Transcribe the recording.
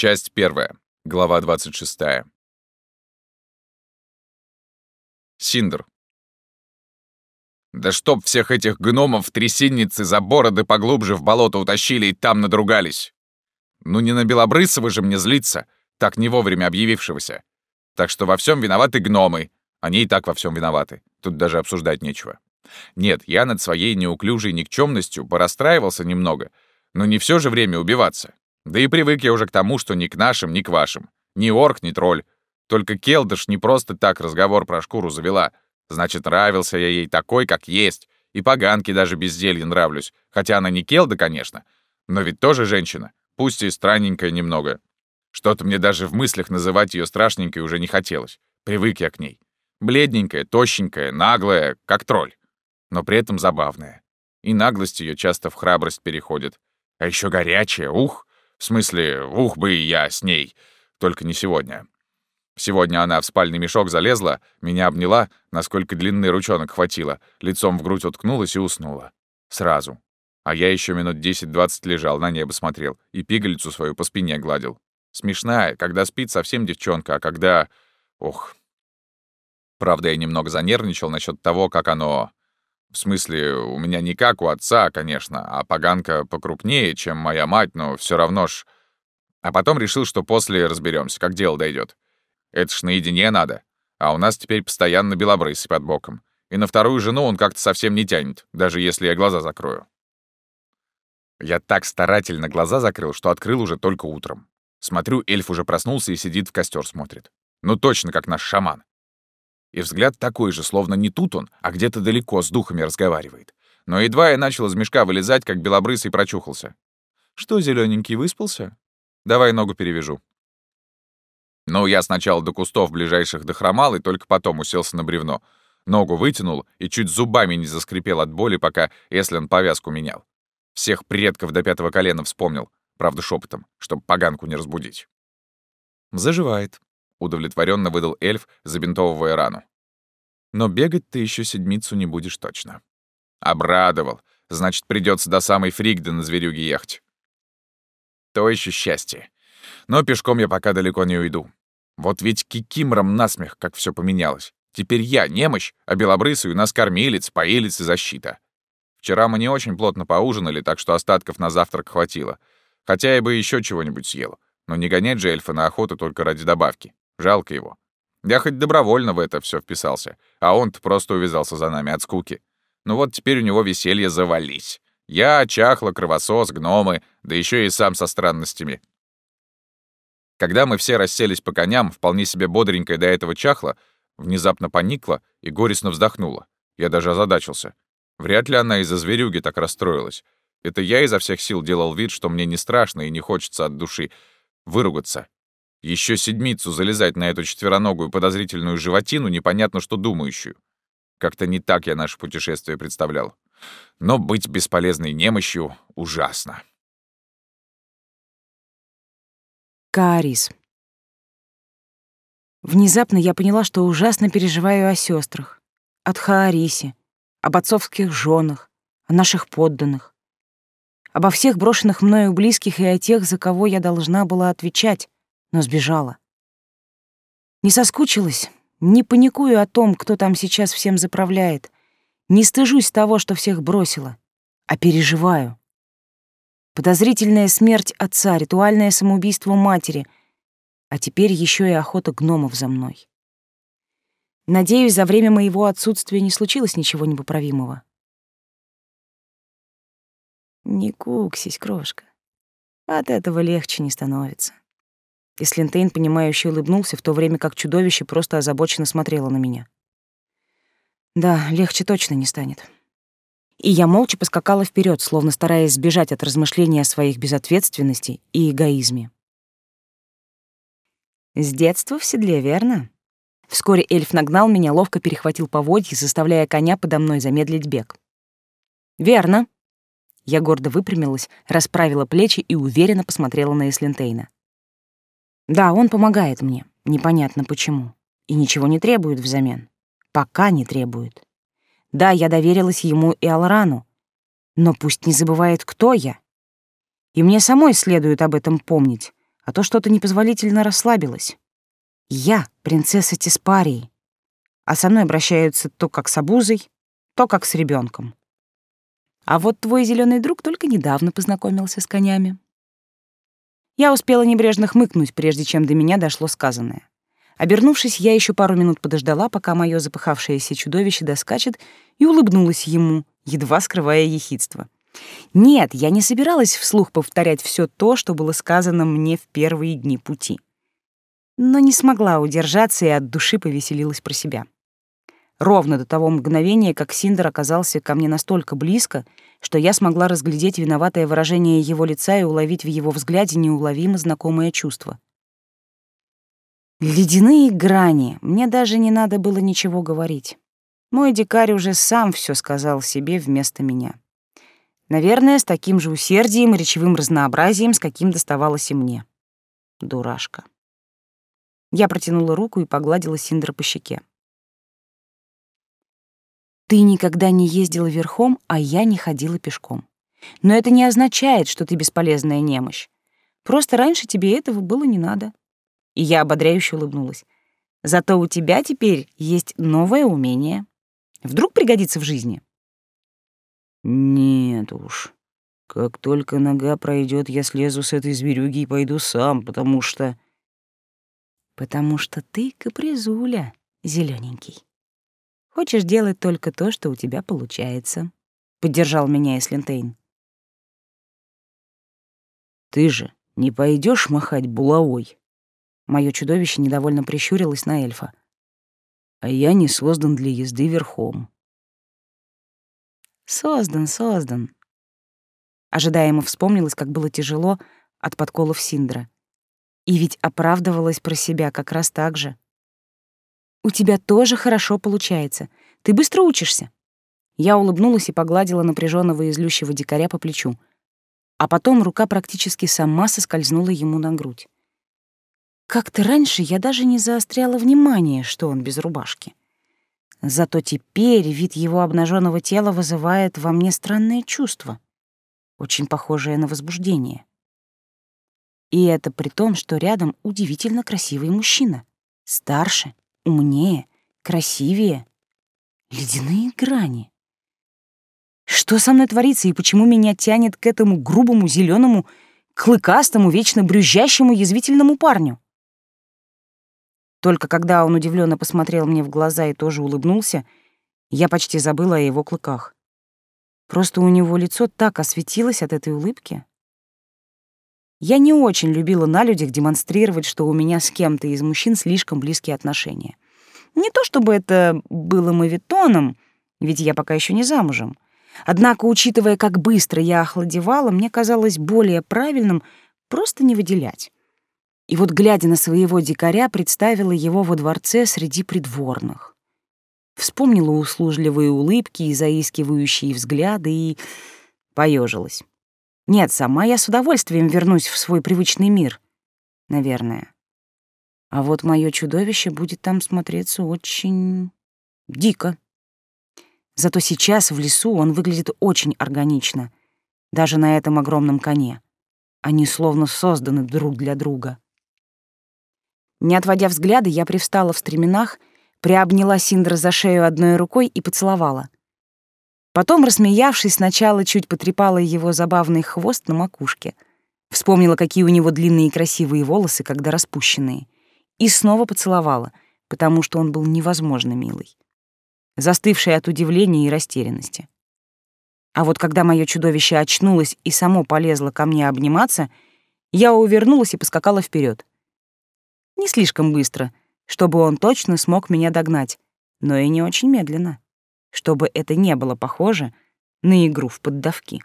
Часть первая. Глава 26. Синдр. Да чтоб всех этих гномов трясинницы за бороды поглубже в болото утащили и там надругались. Ну не на Белобрысова же мне злиться, так не вовремя объявившегося. Так что во всем виноваты гномы. Они и так во всем виноваты. Тут даже обсуждать нечего. Нет, я над своей неуклюжей никчемностью порастраивался немного, но не все же время убиваться. Да и привык я уже к тому, что ни к нашим, ни к вашим. Ни орк, ни тролль. Только Келдыш не просто так разговор про шкуру завела. Значит, нравился я ей такой, как есть. И поганке даже без зелья нравлюсь. Хотя она не Келда, конечно. Но ведь тоже женщина. Пусть и странненькая немного. Что-то мне даже в мыслях называть ее страшненькой уже не хотелось. Привык я к ней. Бледненькая, тощенькая, наглая, как тролль. Но при этом забавная. И наглость ее часто в храбрость переходит. А еще горячая, ух! В смысле, ух бы я с ней. Только не сегодня. Сегодня она в спальный мешок залезла, меня обняла, насколько длинный ручонок хватило, лицом в грудь уткнулась и уснула. Сразу. А я еще минут 10-20 лежал, на небо смотрел и пигалицу свою по спине гладил. Смешная, когда спит совсем девчонка, а когда... Ох. Правда, я немного занервничал насчет того, как оно... В смысле, у меня не как у отца, конечно, а поганка покрупнее, чем моя мать, но все равно ж... А потом решил, что после разберемся, как дело дойдет. Это ж наедине надо. А у нас теперь постоянно белобрысый под боком. И на вторую жену он как-то совсем не тянет, даже если я глаза закрою. Я так старательно глаза закрыл, что открыл уже только утром. Смотрю, эльф уже проснулся и сидит в костер смотрит. Ну точно как наш шаман. И взгляд такой же, словно не тут он, а где-то далеко с духами разговаривает. Но едва я начал из мешка вылезать, как белобрысый прочухался. «Что, зелененький, выспался? Давай ногу перевяжу». Ну, я сначала до кустов ближайших дохромал и только потом уселся на бревно. Ногу вытянул и чуть зубами не заскрипел от боли, пока Эслин повязку менял. Всех предков до пятого колена вспомнил, правда шепотом, чтобы поганку не разбудить. «Заживает», удовлетворенно выдал эльф, забинтовывая рану. Но бегать ты еще седмицу не будешь точно. Обрадовал. Значит, придется до самой Фригды на зверюге ехать. То еще счастье. Но пешком я пока далеко не уйду. Вот ведь кикимором насмех, как все поменялось. Теперь я немощь, а белобрысый у нас кормилец, поилец и защита. Вчера мы не очень плотно поужинали, так что остатков на завтрак хватило. Хотя я бы еще чего-нибудь съел. Но не гонять же эльфа на охоту только ради добавки. Жалко его. Я хоть добровольно в это все вписался, а он-то просто увязался за нами от скуки. Ну вот теперь у него веселье завались. Я, чахло, кровосос, гномы, да еще и сам со странностями. Когда мы все расселись по коням, вполне себе бодренькая до этого чахла, внезапно поникла и горестно вздохнула. Я даже озадачился. Вряд ли она из-за зверюги так расстроилась. Это я изо всех сил делал вид, что мне не страшно и не хочется от души выругаться. Еще седмицу залезать на эту четвероногую подозрительную животину, непонятно что думающую. Как-то не так я наше путешествие представлял. Но быть бесполезной немощью ужасно. Каарис. Внезапно я поняла, что ужасно переживаю о сестрах, от Хаарисе, об отцовских женах, о наших подданных, обо всех брошенных мною близких и о тех, за кого я должна была отвечать, но сбежала. Не соскучилась, не паникую о том, кто там сейчас всем заправляет, не стыжусь того, что всех бросила, а переживаю. Подозрительная смерть отца, ритуальное самоубийство матери, а теперь еще и охота гномов за мной. Надеюсь, за время моего отсутствия не случилось ничего непоправимого. Не куксись, крошка. От этого легче не становится. И Слинтейн, понимающе улыбнулся, в то время как чудовище просто озабоченно смотрело на меня. Да, легче точно не станет. И я молча поскакала вперед, словно стараясь сбежать от размышления о своих безответственности и эгоизме. С детства в седле, верно? Вскоре эльф нагнал меня, ловко перехватил поводья, заставляя коня подо мной замедлить бег. «Верно». Я гордо выпрямилась, расправила плечи и уверенно посмотрела на Эслентейна. Да, он помогает мне, непонятно почему, и ничего не требует взамен. Пока не требует. Да, я доверилась ему и Алрану, но пусть не забывает, кто я. И мне самой следует об этом помнить, а то что-то непозволительно расслабилось. Я принцесса Тиспарии, а со мной обращаются то как с обузой, то как с ребенком. А вот твой зеленый друг только недавно познакомился с конями. Я успела небрежно хмыкнуть, прежде чем до меня дошло сказанное. Обернувшись, я еще пару минут подождала, пока мое запыхавшееся чудовище доскачет, и улыбнулась ему, едва скрывая ехидство. Нет, я не собиралась вслух повторять все то, что было сказано мне в первые дни пути. Но не смогла удержаться и от души повеселилась про себя ровно до того мгновения, как Синдер оказался ко мне настолько близко, что я смогла разглядеть виноватое выражение его лица и уловить в его взгляде неуловимо знакомое чувство. Ледяные грани, мне даже не надо было ничего говорить. Мой дикарь уже сам все сказал себе вместо меня. Наверное, с таким же усердием и речевым разнообразием, с каким доставалось и мне. Дурашка. Я протянула руку и погладила Синдра по щеке. Ты никогда не ездила верхом, а я не ходила пешком. Но это не означает, что ты бесполезная немощь. Просто раньше тебе этого было не надо. И я ободряюще улыбнулась. Зато у тебя теперь есть новое умение. Вдруг пригодится в жизни. Нет уж. Как только нога пройдет, я слезу с этой зверюги и пойду сам, потому что... Потому что ты капризуля, зелененький. Хочешь делать только то, что у тебя получается», — поддержал меня Эслинтейн. «Ты же не пойдешь махать булавой?» Моё чудовище недовольно прищурилось на эльфа. «А я не создан для езды верхом». «Создан, создан». Ожидаемо вспомнилось, как было тяжело от подколов Синдра. И ведь оправдывалась про себя как раз так же. У тебя тоже хорошо получается. Ты быстро учишься. Я улыбнулась и погладила напряженного и злющего дикаря по плечу. А потом рука практически сама соскользнула ему на грудь. Как-то раньше я даже не заостряла внимание, что он без рубашки. Зато теперь вид его обнаженного тела вызывает во мне странное чувство, очень похожее на возбуждение. И это при том, что рядом удивительно красивый мужчина, старше, умнее, красивее. Ледяные грани. Что со мной творится и почему меня тянет к этому грубому, зеленому, клыкастому, вечно брюзжащему, язвительному парню? Только когда он удивленно посмотрел мне в глаза и тоже улыбнулся, я почти забыла о его клыках. Просто у него лицо так осветилось от этой улыбки. Я не очень любила на людях демонстрировать, что у меня с кем-то из мужчин слишком близкие отношения. Не то чтобы это было мавитоном, ведь я пока еще не замужем. Однако, учитывая, как быстро я охладевала, мне казалось более правильным просто не выделять. И вот, глядя на своего дикаря, представила его во дворце среди придворных. Вспомнила услужливые улыбки и заискивающие взгляды и поежилась. Нет, сама я с удовольствием вернусь в свой привычный мир. Наверное. А вот мое чудовище будет там смотреться очень дико. Зато сейчас в лесу он выглядит очень органично, даже на этом огромном коне. Они словно созданы друг для друга. Не отводя взгляда, я привстала в стременах, приобняла Синдра за шею одной рукой и поцеловала — Потом, рассмеявшись, сначала чуть потрепала его забавный хвост на макушке. Вспомнила, какие у него длинные и красивые волосы, когда распущенные. И снова поцеловала, потому что он был невозможно милый. Застывший от удивления и растерянности. А вот когда мое чудовище очнулось и само полезло ко мне обниматься, я увернулась и поскакала вперед. Не слишком быстро, чтобы он точно смог меня догнать, но и не очень медленно чтобы это не было похоже на игру в поддавки.